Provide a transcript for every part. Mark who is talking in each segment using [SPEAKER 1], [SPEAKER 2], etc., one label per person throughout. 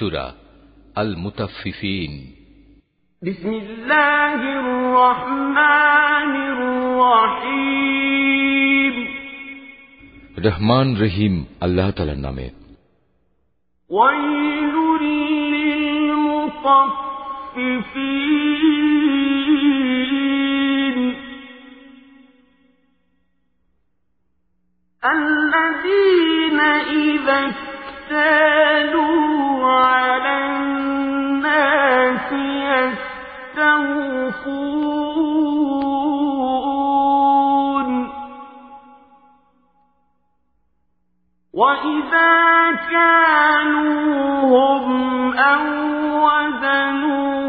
[SPEAKER 1] সুরা আল মুতাফিফিন
[SPEAKER 2] بسم الله الرحمن الرحيم
[SPEAKER 1] রহমান রহিম আল্লাহ তালার নামে
[SPEAKER 2] ويل للمطففين الذين إذا اكتالوا يتقون. وإذا
[SPEAKER 3] كانوا هم أو وزنوا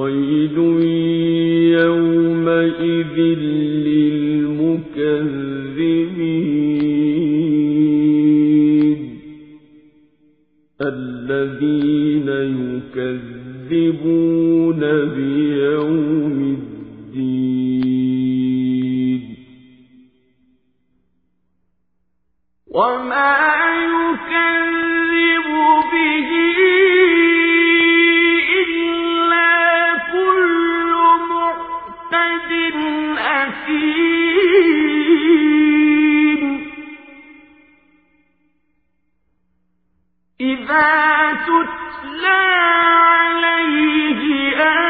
[SPEAKER 3] ويل يومئذ للمكذبين الذين يكذبون بيوم الدين
[SPEAKER 2] وما إذا تتلى عليه آياتنا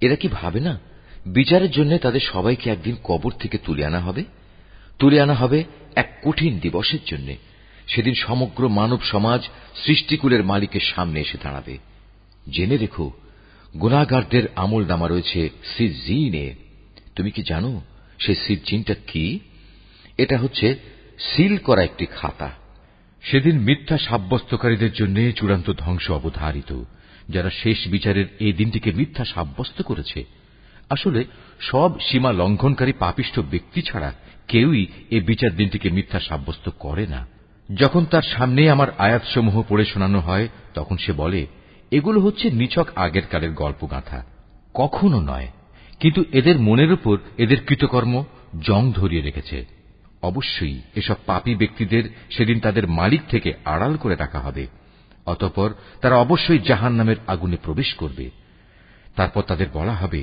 [SPEAKER 1] এরা কি ভাবে না? বিচারের জন্য তাদের সবাইকে একদিন কবর থেকে তুলে আনা হবে। তুলে আনা হবে এক কঠিন দিবসের জন্য। সেদিন সমগ্র মানব সমাজ সৃষ্টিকুলের মালিকের সামনে এসে দাঁড়াবে। জেনে রেখো, গুণাগারদের আমল নামা রয়েছে সিজিনে তুমি কি জানো সেই সিজিনটা কি? এটা হচ্ছে সিল করা একটি খাতা। সেদিন মিথ্যা সাব্যস্তকারীদের জন্য চূড়ান্ত ধ্বংস অবধারিত। যারা শেষ বিচারের এই দিনটিকে মিথ্যা সাব্যস্ত করেছে। আসলে, সব সীমা লঙ্ঘনকারী পাপিষ্ঠ ব্যক্তি ছাড়া কেউই এ বিচার দিনটিকে মিথ্যা সাব্যস্ত করে না। যখন তার সামনে আমার আয়াতসমূহ পড়ে শোনানো হয়, তখন সে বলে, এগুলো হচ্ছে নিছক আগের কালের গল্পগাথা। কখনো নয়। কিন্তু এদের মনের উপর এদের কৃতকর্ম জং ধরিয়ে রেখেছে। অবশ্যই এসব পাপী ব্যক্তিদের সেদিন তাদের মালিক থেকে আড়াল করে রাখা হবে। অতঃপর তারা অবশ্যই জাহান নামের আগুনে প্রবেশ করবে তারপর তাদের বলা হবে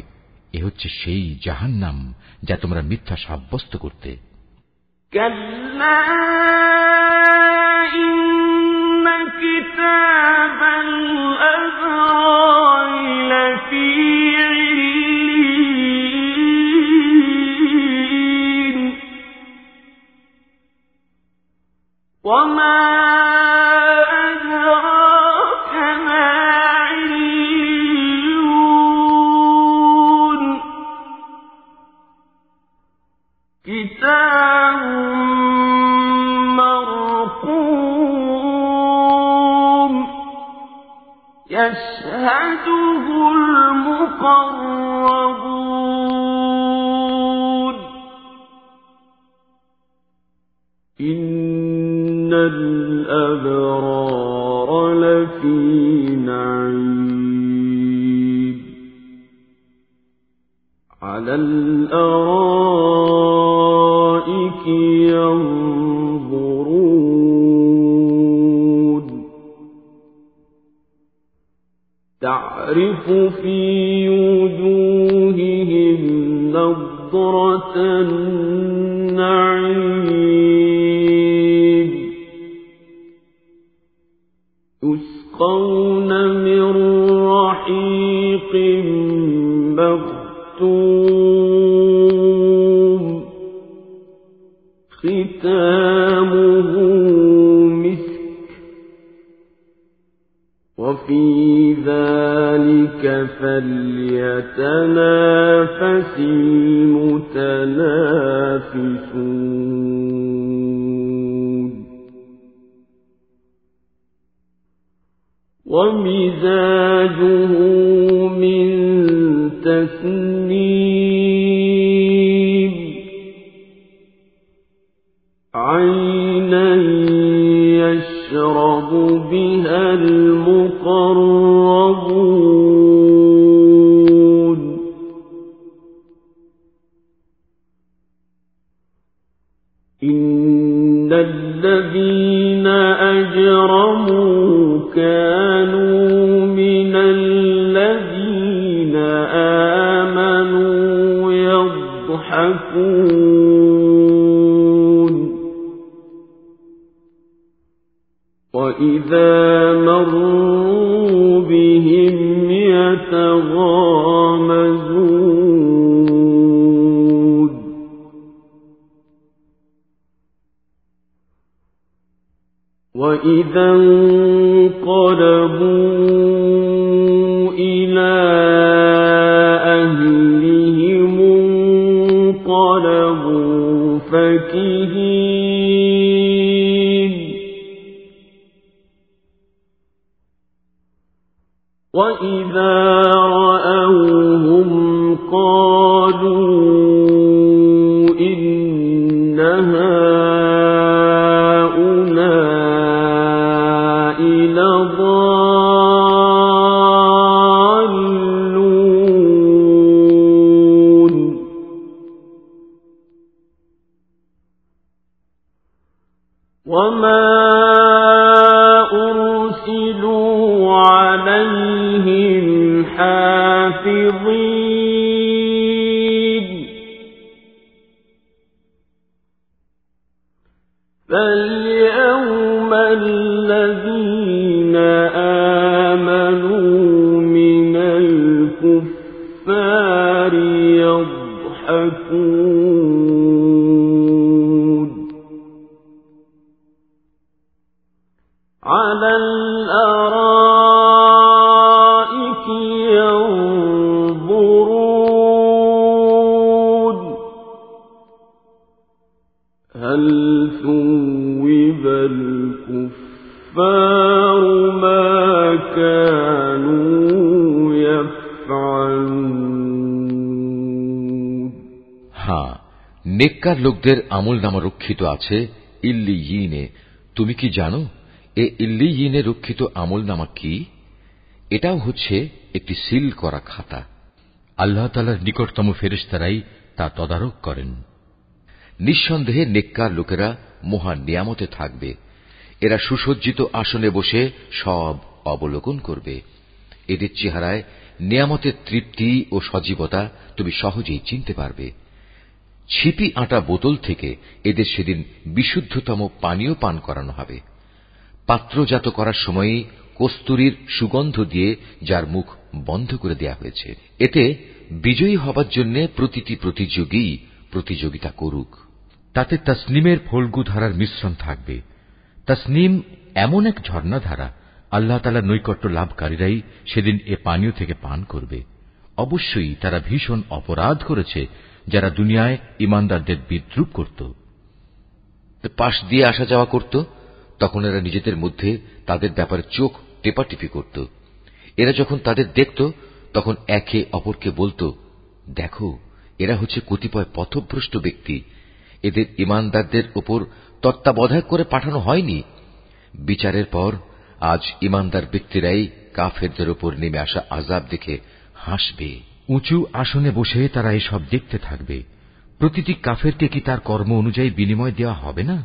[SPEAKER 1] এ হচ্ছে সেই জাহান নাম যা তোমরা মিথ্যা সাব্যস্ত করতে
[SPEAKER 4] كتاب الأبرار لفي وما يشهده المقربون.
[SPEAKER 3] إن الأبرار لفي نعيم. على الأرائك تعرف في وجوههم نضرة النعيم. ذلك فليتنافس المتنافسون. ومزاجه من تسنيم. عينا وإذا مروا بهم يتغامزون وإذا انقلبوا وإذا رأوهم قالوا إن هؤلاء لضالون وما
[SPEAKER 1] হ্যাঁ নেককার লোকদের আমল নামা রক্ষিত আছে ইল্লি ইনে তুমি কি জানো, এ ইল্লি ইনে রক্ষিত আমল নামা কি? এটাও হচ্ছে একটি সিল করা খাতা।
[SPEAKER 5] আল্লাহ তালার নিকটতম ফেরেশতারাই তা তদারক করেন।
[SPEAKER 1] নিঃসন্দেহে নেককার লোকেরা মহান নিয়ামতে থাকবে। এরা সুসজ্জিত আসনে বসে সব অবলোকন করবে। এদের চেহারায় নিয়ামতের তৃপ্তি ও সজীবতা তুমি সহজেই চিনতে পারবে। ছিপি আটা বোতল থেকে এদের সেদিন বিশুদ্ধতম পানীয় পান করানো হবে। পাত্রজাত করার সময়ই কস্তুরীর সুগন্ধ দিয়ে যার মুখ বন্ধ করে দেয়া হয়েছে। এতে বিজয়ী হবার জন্য প্রতিটি প্রতিযোগী প্রতিযোগিতা করুক।
[SPEAKER 5] তাতে তসনিমের ফল্গু ধারার মিশ্রণ থাকবে। তসনিম এমন এক ঝর্ণাধারা, আল্লাহ তালা নৈকট্য লাভকারীরাই সেদিন এ পানীয় থেকে পান করবে। অবশ্যই তারা ভীষণ অপরাধ করেছে যারা দুনিয়ায় ইমানদারদের বিদ্রুপ করত।
[SPEAKER 1] পাশ দিয়ে আসা যাওয়া করত, তখন এরা নিজেদের মধ্যে তাদের ব্যাপারে চোখ টেপাটিপি করত। এরা যখন তাদের দেখত, তখন একে অপরকে বলতো, দেখো, এরা হচ্ছে কতিপয় পথভ্রষ্ট ব্যক্তি এদের ইমানদারদের উপর তত্ত্বাবধায়ক করে পাঠানো হয়নি। বিচারের পর আজ ইমানদার ব্যক্তিরাই কাফেরদের উপর নেমে আসা আজাব দেখে হাসবে।
[SPEAKER 5] উঁচু আসনে বসে তারা এসব দেখতে থাকবে। প্রতিটি কাফেরকে কি তার কর্ম অনুযায়ী বিনিময় দেওয়া হবে না?